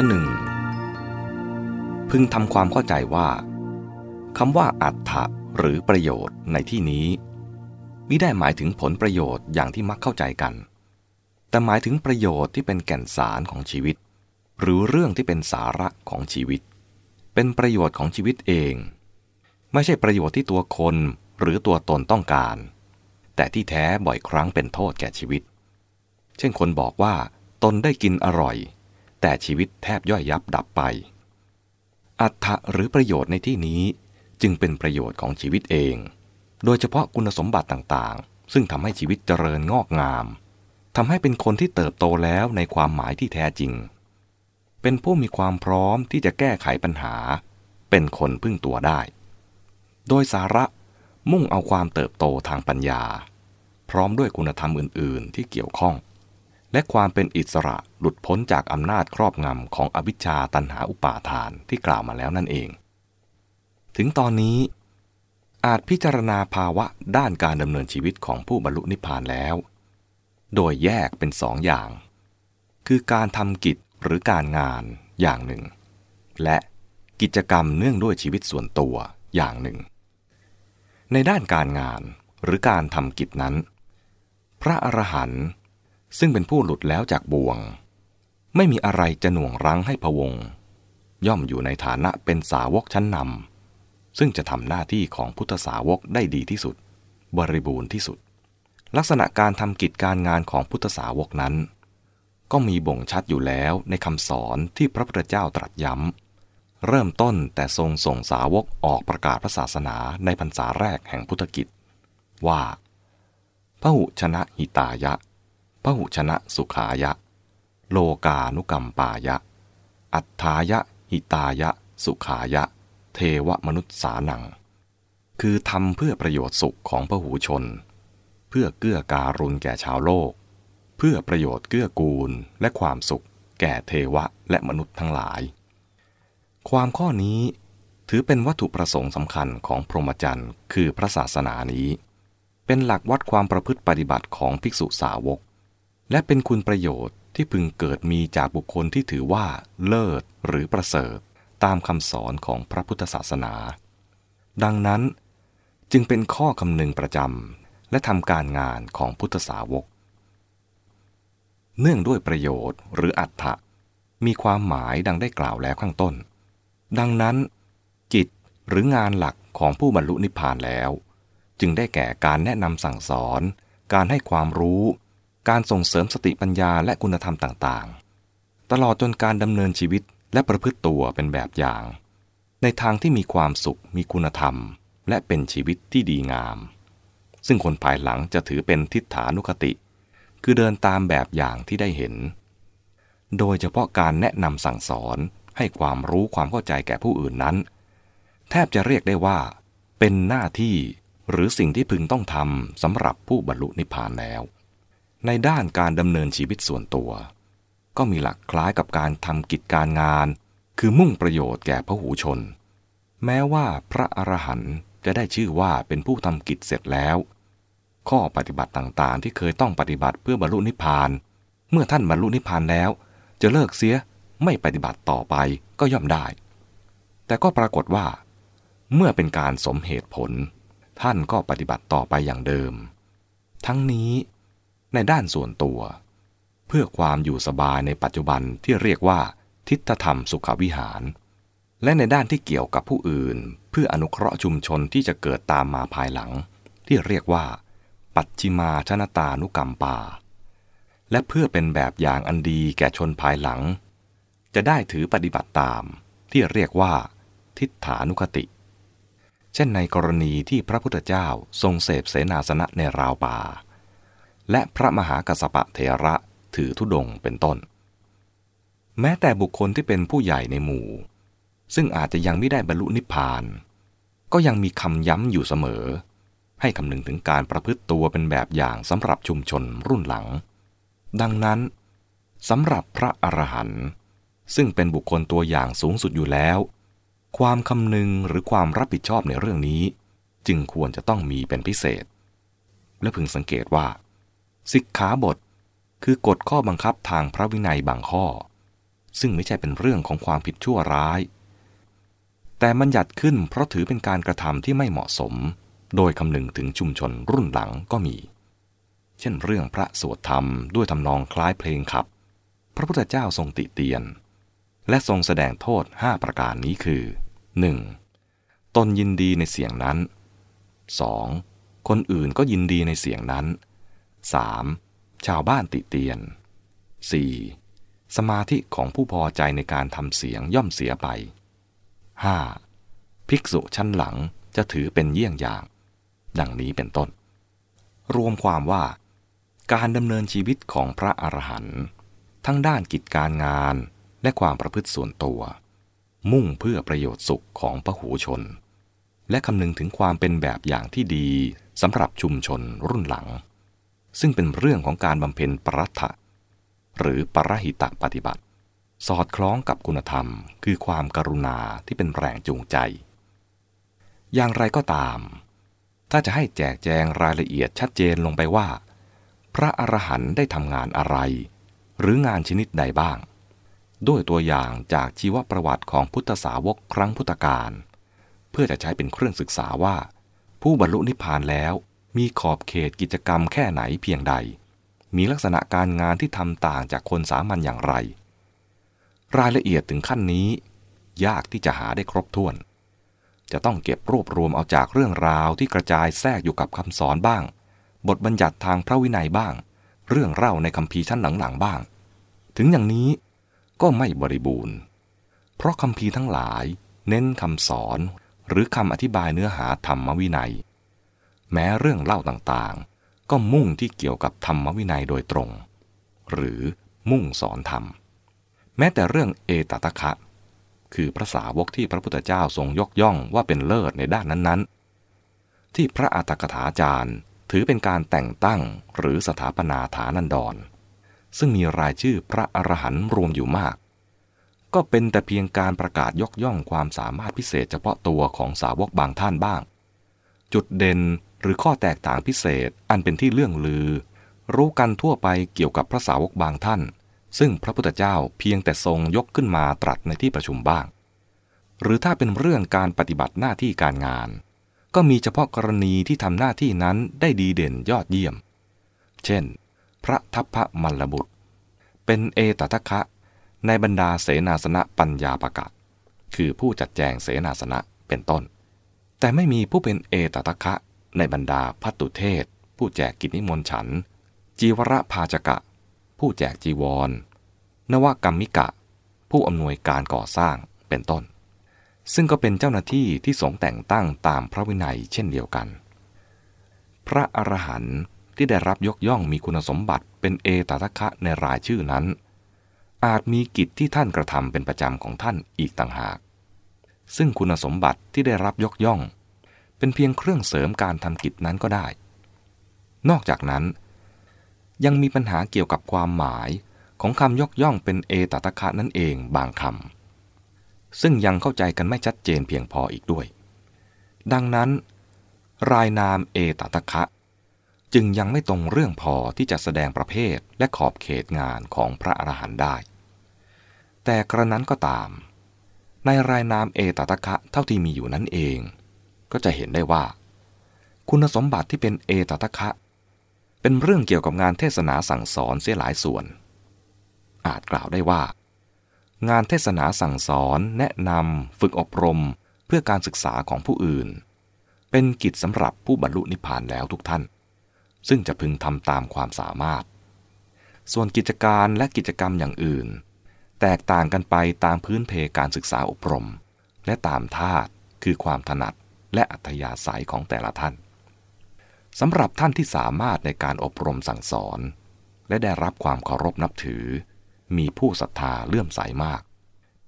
อันหนึ่ง พึงทำความเข้าใจว่าคำว่าอัตถะหรือประโยชน์ในที่นี้มิได้หมายถึงผลประโยชน์อย่างที่มักเข้าใจกัน แต่หมายถึงประโยชน์ที่เป็นแก่นสารของชีวิต หรือเรื่องที่เป็นสาระของชีวิต เป็นประโยชน์ของชีวิตเอง ไม่ใช่ประโยชน์ที่ตัวคนหรือตัวตนต้องการ แต่ที่แท้บ่อยครั้งเป็นโทษแก่ชีวิต เช่นคนบอกว่าตนได้กินอร่อย แต่ชีวิตแทบย่อยยับดับไป อัตถะหรือประโยชน์ในที่นี้จึงเป็นประโยชน์ของชีวิตเอง โดยเฉพาะคุณสมบัติต่างๆ ซึ่งทำให้ชีวิตเจริญงอกงามทำให้เป็นคนที่เติบโตแล้วในความหมายที่แท้จริง เป็นผู้มีความพร้อมที่จะแก้ไขปัญหา เป็นคนพึ่งตัวได้ โดยสาระมุ่งเอาความเติบโตทางปัญญา พร้อมด้วยคุณธรรมอื่น ๆ ที่เกี่ยวข้อง และความเป็นอิสระหลุดพ้นจากอำนาจครอบงำของอวิชชาตันหาอุปาทานที่กล่าวมาแล้วนั่นเอง ถึงตอนนี้ อาจพิจารณาภาวะด้านการดำเนินชีวิตของผู้บรรลุนิพพานแล้ว โดยแยกเป็นสองอย่าง คือการทำกิจหรือการงานอย่างหนึ่ง และกิจกรรมเนื่องด้วยชีวิตส่วนตัวอย่างหนึ่ง ในด้านการงานหรือการทำกิจนั้น พระอรหันต์ ซึ่งเป็นผู้หลุดแล้วจากบ่วง ไม่มีอะไรจะหน่วงรั้งให้พวง ย่อมอยู่ในฐานะเป็นสาวกชั้นนำซึ่งจะทำหน้าที่ของพุทธสาวกได้ดีที่สุด บริบูรณ์ที่สุด ลักษณะการทำกิจการงานของพุทธสาวกนั้น ก็มีบ่งชัดอยู่แล้วในคำสอนที่พระพุทธเจ้าตรัสย้ำ เริ่มต้นแต่ทรงส่งสาวกออกประกาศพระศาสนาในพรรษาแรกแห่งพุทธกิจ ว่าพระหุชนะหิตายะ พระหุชนะสุขายะ โลกานุกรรมปายะ อัฏฐายะ หิตายะ สุขายะ เทวมนุษย์สานัง คือทำเพื่อประโยชน์สุขของพหูชน เพื่อเกื้อการุณแก่ชาวโลก เพื่อประโยชน์เกื้อกูลและความสุข แก่เทวะและมนุษย์ทั้งหลาย ความข้อนี้ถือเป็นวัตถุประสงค์สำคัญของพรหมจรรย์คือพระศาสนานี้ เป็นหลักวัดความประพฤติปฏิบัติของภิกษุสาวก และเป็นคุณประโยชน์ที่พึงเกิดมีจากบุคคลที่ถือว่าเลิศหรือประเสริฐตามคำสอนของพระพุทธศาสนา ดังนั้นจึงเป็นข้อคำนึงประจำและทำการงานของพุทธสาวก เนื่องด้วยประโยชน์หรืออัตถะมีความหมายดังได้กล่าวแล้วข้างต้น ดังนั้น กิจหรืองานหลักของผู้บรรลุนิพพานแล้ว จึงได้แก่การแนะนำสั่งสอน การให้ความรู้ การส่งเสริมสติปัญญาและคุณธรรมต่างๆ ตลอดจนการดำเนินชีวิตและประพฤติตัวเป็นแบบอย่าง ในทางที่มีความสุข มีคุณธรรม และเป็นชีวิตที่ดีงาม ซึ่งคนภายหลังจะถือเป็นทิฏฐานุคติ คือเดินตามแบบอย่างที่ได้เห็น โดยเฉพาะการแนะนำสั่งสอนให้ความรู้ความเข้าใจแก่ผู้อื่นนั้น แทบจะเรียกได้ว่า เป็นหน้าที่หรือสิ่งที่พึงต้องทำสำหรับผู้บรรลุนิพพานแล้ว ในด้านการดำเนินชีวิตส่วนตัว ก็มีหลักคล้ายกับการทำกิจการงาน คือมุ่งประโยชน์แก่พระหูชน แม้ว่าพระอรหันต์จะได้ชื่อว่าเป็นผู้ทำกิจเสร็จแล้ว ข้อปฏิบัติต่างๆ ที่เคยต้องปฏิบัติเพื่อบรรลุนิพพาน เมื่อท่านบรรลุนิพพานแล้ว จะเลิกเสียไม่ปฏิบัติต่อไปก็ย่อมได้ แต่ก็ปรากฏว่า เมื่อเป็นการสมเหตุผล ท่านก็ปฏิบัติต่อไปอย่างเดิม ทั้งนี้ ในด้านส่วนตัว เพื่อความอยู่สบายในปัจจุบันที่เรียกว่าทิฏฐธรรมสุขวิหาร และในด้านที่เกี่ยวกับผู้อื่น เพื่ออนุเคราะห์ชุมชนที่จะเกิดตามมาภายหลัง ที่เรียกว่า ปัจจิมาชนตานุกรรมปา และเพื่อเป็นแบบอย่างอันดีแก่ชนภายหลัง จะได้ถือปฏิบัติตาม ที่เรียกว่า ทิฏฐานุคติ เช่นในกรณีที่พระพุทธเจ้าทรงเสพเสนาสนะในราวป่า และพระมหากัสปะเทระถือธุดงเป็นต้น แม้แต่บุคคลที่เป็นผู้ใหญ่ในหมู่ ซึ่งอาจจะยังไม่ได้บรรลุนิพพาน ก็ยังมีคำย้ำอยู่เสมอ ให้คำนึงถึงการประพฤติตัวเป็นแบบอย่างสำหรับชุมชนรุ่นหลัง ดังนั้นสำหรับพระอรหันต์ซึ่งเป็นบุคคลตัวอย่างสูงสุดอยู่แล้ว ความคำนึงหรือความรับผิดชอบในเรื่องนี้ จึงควรจะต้องมีเป็นพิเศษ และพึงสังเกตว่า สิกขาบท คือกฎข้อบังคับทางพระวินัยบางข้อ ซึ่งไม่ใช่เป็นเรื่องของความผิดชั่วร้าย แต่มันหยัดขึ้นเพราะถือเป็นการกระทำที่ไม่เหมาะสม โดยคำนึงถึงชุมชนรุ่นหลังก็มี เช่นเรื่องพระสวดธรรมด้วยทำนองคล้ายเพลงขับ พระพุทธเจ้าทรงติเตียน และทรงแสดงโทษ 5 ประการนี้คือ 1. ตนยินดีในเสียงนั้น 2. คนอื่นก็ยินดีในเสียงนั้น 3. ชาวบ้านติเตียน 4. สมาธิของผู้พอใจในการทำเสียงย่อมเสียไป 5. ภิกษุชั้นหลังจะถือเป็นเยี่ยงอย่าง ดังนี้เป็นต้น รวมความว่า การดำเนินชีวิตของพระอรหันต์ทั้งด้านกิจการงานและความประพฤติส่วนตัว มุ่งเพื่อประโยชน์สุขของพระหูชน และคำนึงถึงความเป็นแบบอย่างที่ดีสำหรับชุมชนรุ่นหลัง ซึ่งเป็นเรื่องของการบำเพ็ญปรัตถะหรือปรหิตะปฏิบัติ สอดคล้องกับคุณธรรม คือความกรุณาที่เป็นแรงจูงใจ อย่างไรก็ตาม ถ้าจะให้แจกแจงรายละเอียดชัดเจนลงไปว่า พระอรหันต์ได้ทำงานอะไร หรืองานชนิดใดบ้าง ด้วยตัวอย่างจากชีวประวัติของพุทธสาวกครั้งพุทธกาลเพื่อจะใช้เป็นเครื่องศึกษาว่า ผู้บรรลุนิพพานแล้ว มีขอบเขตกิจกรรมแค่ไหนเพียงใด มีลักษณะการงานที่ทำต่างจากคนสามัญอย่างไร รายละเอียดถึงขั้นนี้ ยากที่จะหาได้ครบถ้วน จะต้องเก็บรวบรวมเอาจากเรื่องราวที่กระจายแทรกอยู่กับคำสอนบ้าง บทบัญญัติทางพระวินัยบ้าง เรื่องเล่าในคำพีชั้นหลังๆบ้าง ถึงอย่างนี้ก็ไม่บริบูรณ์ เพราะคำพีทั้งหลาย เน้นคำสอนหรือคำอธิบายเนื้อหาธรรมวินัย แม้เรื่องเล่าต่างๆ ก็มุ่งที่เกี่ยวกับธรรมวินัยโดยตรง หรือมุ่งสอนธรรม แม้แต่เรื่องเอตตะคะ คือพระสาวกที่พระพุทธเจ้าทรงยกย่องว่าเป็นเลิศในด้านนั้นๆ ที่พระอัตถกถาจารย์ถือเป็นการแต่งตั้งหรือสถาปนาฐานันดร ซึ่งมีรายชื่อพระอรหันต์รวมอยู่มาก ก็เป็นแต่เพียงการประกาศยกย่องความสามารถพิเศษเฉพาะตัวของสาวกบางท่านบ้าง จุดเด่น หรือข้อแตกต่างพิเศษอันเป็นที่เรื่องลือ รู้กันทั่วไปเกี่ยวกับพระสาวกบางท่าน ซึ่งพระพุทธเจ้าเพียงแต่ทรงยกขึ้นมาตรัสในที่ประชุมบ้าง หรือถ้าเป็นเรื่องการปฏิบัติหน้าที่การงาน ก็มีเฉพาะกรณีที่ทำหน้าที่นั้นได้ดีเด่นยอดเยี่ยม เช่น พระทัพพระมัลลบุตร เป็นเอตตะคะในบรรดาเสนาสนะปัญญาประกาศคือผู้จัดแจงเสนาสนะเป็นต้น แต่ไม่มีผู้เป็นเอตตะคะ ในบรรดาพัตุเทศ ผู้แจกกิจนิมนต์ฉัน จีวรภาจกะ ผู้แจกจีวร นวกรรมิกะ ผู้อำนวยการก่อสร้างเป็นต้น ซึ่งก็เป็นเจ้าหน้าที่ที่สงแต่งตั้งตามพระวินัยเช่นเดียวกัน พระอรหันต์ที่ได้รับยกย่องมีคุณสมบัติเป็นเอตตะคะในรายชื่อนั้น อาจมีกิจที่ท่านกระทำเป็นประจำของท่านอีกต่างหาก ซึ่งคุณสมบัติที่ได้รับยกย่อง เป็นเพียงเครื่องเสริมการทำกิจนั้นก็ได้ นอกจากนั้น ยังมีปัญหาเกี่ยวกับความหมายของคำยกย่องเป็นเอตตะคะนั่นเองบางคำซึ่งยังเข้าใจกันไม่ชัดเจนเพียงพออีกด้วย ดังนั้น รายนามเอตตะคะจึงยังไม่ตรงเรื่องพอที่จะแสดงประเภทและขอบเขตงานของพระอรหันต์ได้ แต่กระนั้นก็ตาม ในรายนามเอตตะคะเท่าที่มีอยู่นั้นเอง ก็จะเห็นได้ว่า คุณสมบัติที่เป็นเอตตะคะ เป็นเรื่องเกี่ยวกับงานเทศนาสั่งสอนเสียหลายส่วน อาจกล่าวได้ว่า งานเทศนาสั่งสอนแนะนำฝึกอบรมเพื่อการศึกษาของผู้อื่น เป็นกิจสำหรับผู้บรรลุนิพพานแล้วทุกท่าน ซึ่งจะพึงทำตามความสามารถ ส่วนกิจการและกิจกรรมอย่างอื่น แตกต่างกันไปตามพื้นเพการศึกษาอบรม และตามธาตุคือความถนัด และอัธยาศัยของแต่ละท่านสำหรับท่านที่สามารถในการอบรมสั่งสอน และได้รับความเคารพนับถือ มีผู้ศรัทธาเลื่อมใสมาก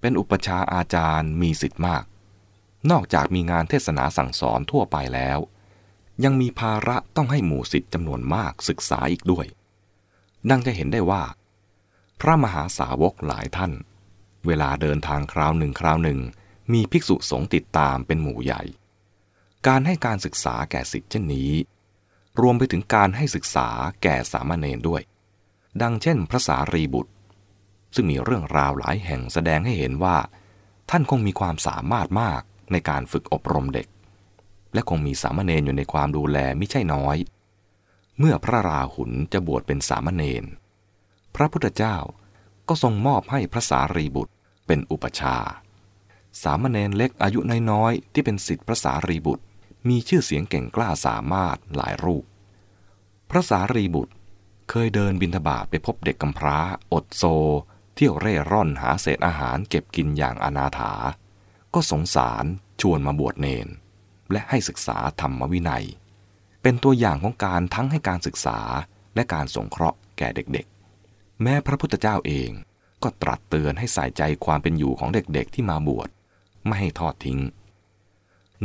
เป็นอุปชาอาจารย์มีสิทธิ์มาก นอกจากมีงานเทศนาสั่งสอนทั่วไปแล้ว ยังมีภาระต้องให้หมู่สิทธิ์จำนวนมากศึกษาอีกด้วย ดังจะเห็นได้ว่า พระมหาสาวกหลายท่าน เวลาเดินทางคราวหนึ่งคราวหนึ่ง มีภิกษุสงฆ์ติดตามเป็นหมู่ใหญ่ การให้การศึกษาแก่สิทธิเช่นนี้ รวมไปถึงการให้ศึกษาแก่สามเณรด้วย ดังเช่นพระสารีบุตร ซึ่งมีเรื่องราวหลายแห่งแสดงให้เห็นว่า ท่านคงมีความสามารถมากในการฝึกอบรมเด็ก และคงมีสามเณรอยู่ในความดูแลไม่ใช่น้อย เมื่อพระราหุลจะบวชเป็นสามเณรพระพุทธเจ้าก็ทรงมอบให้พระสารีบุตรเป็นอุปชา สามเณรเล็กอายุน้อยๆที่เป็นสิทธิพระสารีบุตร มีชื่อเสียงเก่งกล้าสามารถหลายรูป พระสารีบุตรเคยเดินบินทบาทไปพบเด็กกำพร้า อดโซ เที่ยวเร่ร่อนหาเศษอาหารเก็บกินอย่างอนาถา ก็สงสารชวนมาบวชเนน และให้ศึกษาธรรมวินัย เป็นตัวอย่างของการทั้งให้การศึกษาและการสงเคราะห์แก่เด็กๆ แม้พระพุทธเจ้าเองก็ตรัสเตือนให้ใส่ใจความเป็นอยู่ของเด็กๆที่มาบวช ไม่ให้ทอดทิ้ง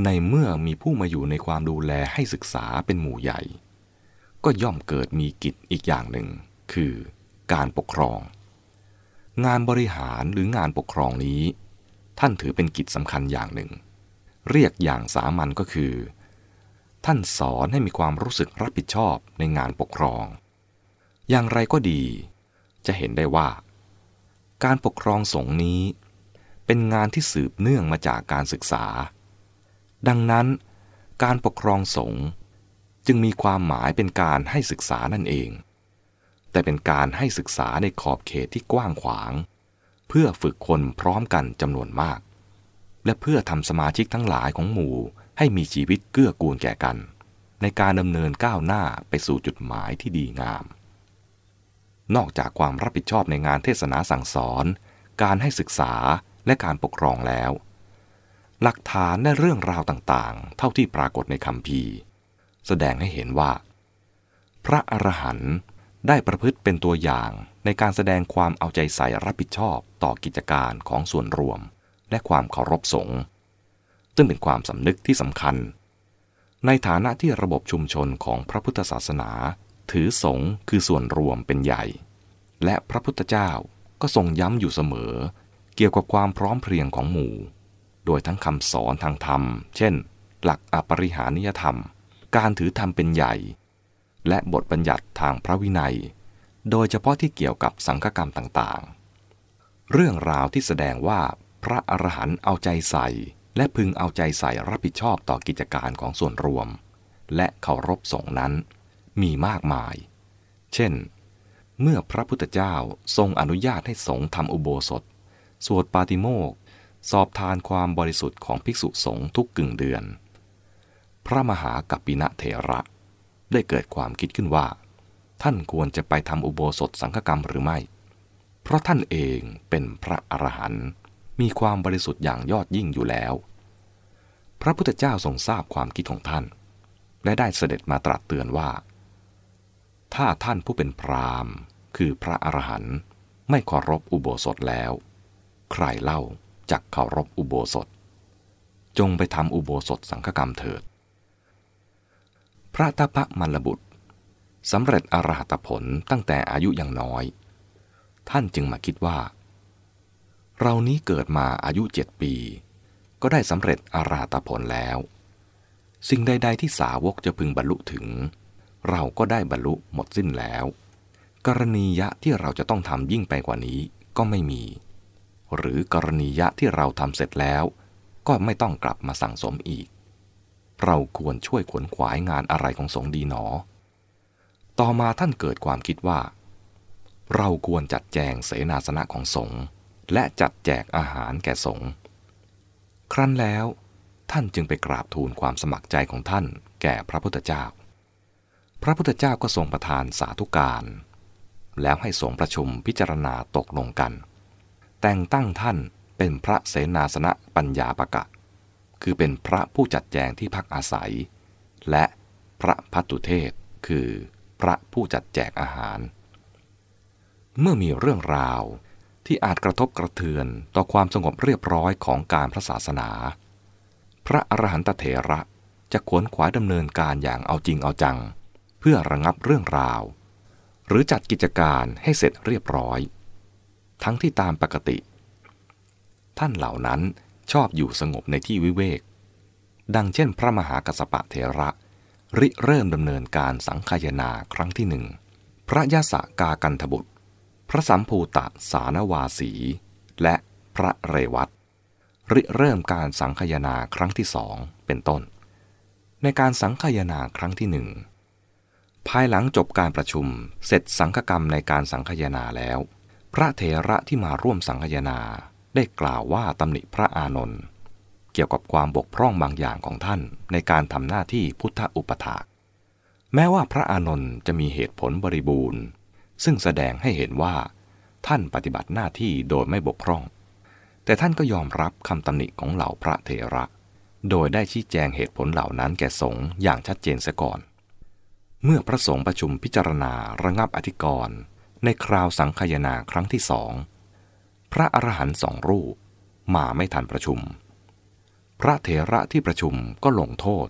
ในเมื่อมีผู้มาอยู่ในความดูแลให้ศึกษาเป็นหมู่ใหญ่ ก็ย่อมเกิดมีกิจอีกอย่างหนึ่ง คือการปกครอง งานบริหารหรืองานปกครองนี้ ท่านถือเป็นกิจสำคัญอย่างหนึ่ง เรียกอย่างสามัญก็คือ ท่านสอนให้มีความรู้สึกรับผิดชอบในงานปกครอง อย่างไรก็ดี จะเห็นได้ว่า การปกครองสงนี้ เป็นงานที่สืบเนื่องมาจากการศึกษา ดังนั้น การปกครองสงฆ์จึงมีความหมายเป็นการให้ศึกษานั่นเอง แต่เป็นการให้ศึกษาในขอบเขตที่กว้างขวาง เพื่อฝึกคนพร้อมกันจำนวนมาก และเพื่อทำสมาชิกทั้งหลายของหมู่ให้มีชีวิตเกื้อกูลแก่กัน ในการดำเนินก้าวหน้าไปสู่จุดหมายที่ดีงาม นอกจากความรับผิดชอบในงานเทศนาสั่งสอน การให้ศึกษาและการปกครองแล้ว หลักฐานและเรื่องราวต่างๆ เท่าที่ปรากฏในคำพีแสดงให้เห็นว่า พระอรหันต์ได้ประพฤติเป็นตัวอย่างในการแสดงความเอาใจใส่รับผิดชอบต่อกิจการของส่วนรวม และความเคารพสงฆ์ซึ่งเป็นความสำนึกที่สำคัญ ในฐานะที่ระบบชุมชนของพระพุทธศาสนา ถือสงฆ์คือส่วนรวมเป็นใหญ่ และพระพุทธเจ้าก็ทรงย้ำอยู่เสมอ เกี่ยวกับความพร้อมเพรียงของหมู่ โดยทั้งคำสอนทางธรรม เช่น หลักอปริหานิยธรรม การถือธรรมเป็นใหญ่ และบทบัญญัติทางพระวินัย โดยเฉพาะที่เกี่ยวกับสังฆกรรมต่างๆ เรื่องราวที่แสดงว่าพระอรหันต์เอาใจใส่ และพึงเอาใจใส่รับผิดชอบต่อกิจการของส่วนรวม และเคารพสงนั้น มีมากมาย เช่น เมื่อพระพุทธเจ้าทรงอนุญาตให้สงฆ์ทำอุโบสถ สวดปาติโมก สอบทานความบริสุทธิ์ของภิกษุสงฆ์ทุกกึ่งเดือน พระมหากัปปินะเถระ ได้เกิดความคิดขึ้นว่า ท่านควรจะไปทำอุโบสถสังฆกรรมหรือไม่ เพราะท่านเองเป็นพระอรหันต์มีความบริสุทธิ์อย่างยอดยิ่งอยู่แล้ว พระพุทธเจ้าทรงทราบความคิดของท่าน และได้เสด็จมาตรัสเตือนว่า ถ้าท่านผู้เป็นพรามคือพระอรหันต์ไม่เคารพอุโบสถแล้ว ใครเล่า จักเคารพอุโบสถ จงไปทำอุโบสถสังฆกรรมเถิด พระตพะมัลบุตรสำเร็จอรหัตผลตั้งแต่อายุยังน้อย ท่านจึงมาคิดว่า เรานี้เกิดมาอายุเจ็ดปี ก็ได้สำเร็จอรหัตผลแล้ว สิ่งใด ๆ ที่สาวกจะพึงบรรลุถึง เราก็ได้บรรลุหมดสิ้นแล้ว กรณียะที่เราจะต้องทำยิ่งไปกว่านี้ก็ไม่มี หรือกรณียะที่เราทำเสร็จแล้ว ก็ไม่ต้องกลับมาสั่งสมอีก เราควรช่วยขวนขวายงานอะไรของสงดีหนอ ต่อมาท่านเกิดความคิดว่า เราควรจัดแจงเสนาสนะของสงฆ์และจัดแจกอาหารแก่สงฆ์ครั้นแล้ว ท่านจึงไปกราบทูลความสมัครใจของท่านแก่พระพุทธเจ้า พระพุทธเจ้าก็ทรงประทานสาธุการ แล้วให้สงฆ์ประชุมพิจารณาตกลงกัน แต่งตั้งท่านเป็นพระเสนาสนะปัญญาปะกะ คือเป็นพระผู้จัดแจงที่พักอาศัย และพระพัตุเทศคือพระผู้จัดแจกอาหาร เมื่อมีเรื่องราวที่อาจกระทบกระเทือนต่อความสงบเรียบร้อยของการพระศาสนา พระอรหันตเถระจะขวนขวายดำเนินการอย่างเอาจริงเอาจัง เพื่อระงับเรื่องราว หรือจัดกิจการให้เสร็จเรียบร้อย ทั้งที่ตามปกติ ท่านเหล่านั้นชอบอยู่สงบในที่วิเวก ดังเช่นพระมหากัสปะเทระ ริเริ่มดำเนินการสังคายนาครั้งที่หนึ่ง พระยาสกากันทบุตร พระสัมภูตะสานวาสี และพระเรวัตริเริ่มการสังคยนาครั้งที่สองเป็นต้น ในการสังคยนาครั้งที่หนึ่งภายหลังจบการประชุมเสร็จสังฆกรรมในการสังคยนาแล้ว พระเถระที่มาร่วมสังคยนาได้กล่าวว่าตำหนิพระอานนท์เกี่ยวกับความบกพร่องบางอย่างของท่านในการทำหน้าที่พุทธอุปถาก แม้ว่าพระอานนท์จะมีเหตุผลบริบูรณ์ ซึ่งแสดงให้เห็นว่า ท่านปฏิบัติหน้าที่โดยไม่บกพร่อง แต่ท่านก็ยอมรับคำตำหนิของเหล่าพระเถระ โดยได้ชี้แจงเหตุผลเหล่านั้นแก่สงฆ์อย่างชัดเจนเสียก่อน เมื่อพระสงฆ์ประชุมพิจารณาระงับอธิกรณ์ ในคราวสังคยนาครั้งที่สอง พระอรหันต์สองรูปมาไม่ทันประชุม พระเถระที่ประชุมก็ลงโทษ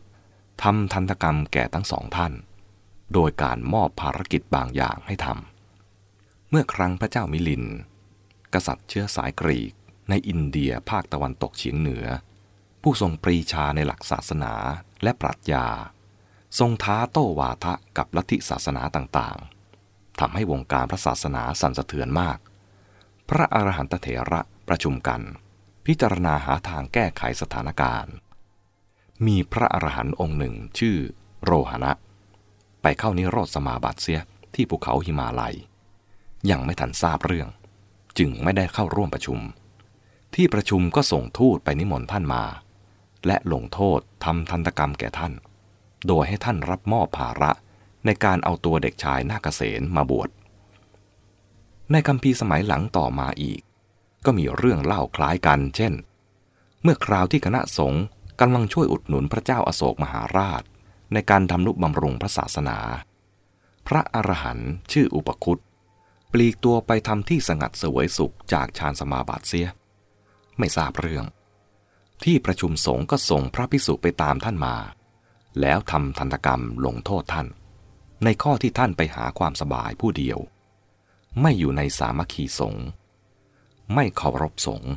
ทำทันตกรรมแก่ทั้งสองท่าน โดยการมอบภารกิจบางอย่างให้ทำ เมื่อครั้งพระเจ้ามิลิน กษัตริย์เชื้อสายกรีกในอินเดียภาคตะวันตกเฉียงเหนือ ผู้ทรงปรีชาในหลักศาสนาและปรัชญา ทรงท้าโต้วาทะกับลัทธิศาสนาต่างๆ ทำให้วงการพระศาสนาสั่นสะเทือนมาก พระอรหันตเถระประชุมกัน พิจารณาหาทางแก้ไขสถานการณ์ มีพระอรหันต์องค์หนึ่งชื่อโรหณะ ไปเข้านิโรธสมาบัติเสียที่ภูเขาหิมาลัย ยังไม่ทันทราบเรื่อง จึงไม่ได้เข้าร่วมประชุม ที่ประชุมก็ส่งทูตไปนิมนต์ท่านมา และลงโทษทำทันตกรรมแก่ท่าน โดยให้ท่านรับมอบภาระ ในการเอาตัวเด็กชายนาคเกษณมาบวช ในคำพีสมัยหลังต่อมาอีก ก็มีเรื่องเล่าคล้ายกัน เช่น เมื่อคราวที่คณะสงฆ์กำลังช่วยอุดหนุนพระเจ้าอาโศกมหาราช ในการทำนุบำรุงพระศาสนา พระอรหันต์ชื่ออุปคุตปลีกตัวไปทำที่สงัดเสวยสุขจากฌานสมาบัติเสีย ไม่ทราบเรื่อง ที่ประชุมสงฆ์ก็ส่งพระพิสุไปตามท่านมา แล้วทำทันตกรรมลงโทษท่าน ในข้อที่ท่านไปหาความสบายผู้เดียว ไม่อยู่ในสามัคคีสงฆ์ไม่เคารพสงฆ์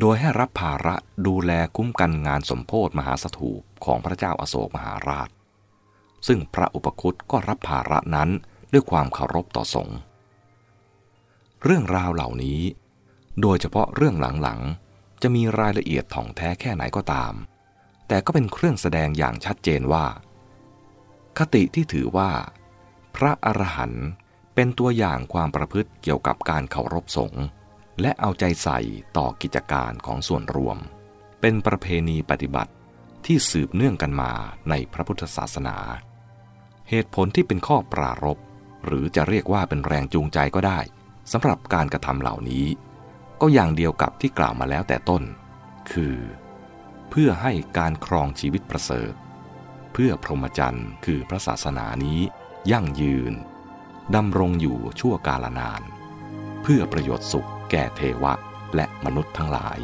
โดยให้รับภาระดูแลคุ้มกันงานสมโพธมหาสถูปของพระเจ้าอาโศกมหาราช ซึ่งพระอุปคุตก็รับภาระนั้นด้วยความเคารพต่อสงฆ์เรื่องราวเหล่านี้ โดยเฉพาะเรื่องหลังๆ จะมีรายละเอียดถ่องแท้แค่ไหนก็ตาม แต่ก็เป็นเครื่องแสดงอย่างชัดเจนว่า คติที่ถือว่า พระอรหันต์เป็นตัวอย่างความประพฤติเกี่ยวกับการเคารพสงฆ์และเอาใจใส่ต่อกิจการของส่วนรวม เป็นประเพณีปฏิบัติที่สืบเนื่องกันมาในพระพุทธศาสนา เหตุผลที่เป็นข้อปรารบหรือจะเรียกว่าเป็นแรงจูงใจก็ได้สำหรับการกระทำเหล่านี้ ก็อย่างเดียวกับที่กล่าวมาแล้วแต่ต้น คือ เพื่อให้การครองชีวิตประเสริฐ เพื่อพรหมจรรย์คือพระศาสนานี้ยั่งยืนดำรงอยู่ชั่วกาลนาน เพื่อประโยชน์สุขแก่เทวะและมนุษย์ทั้งหลาย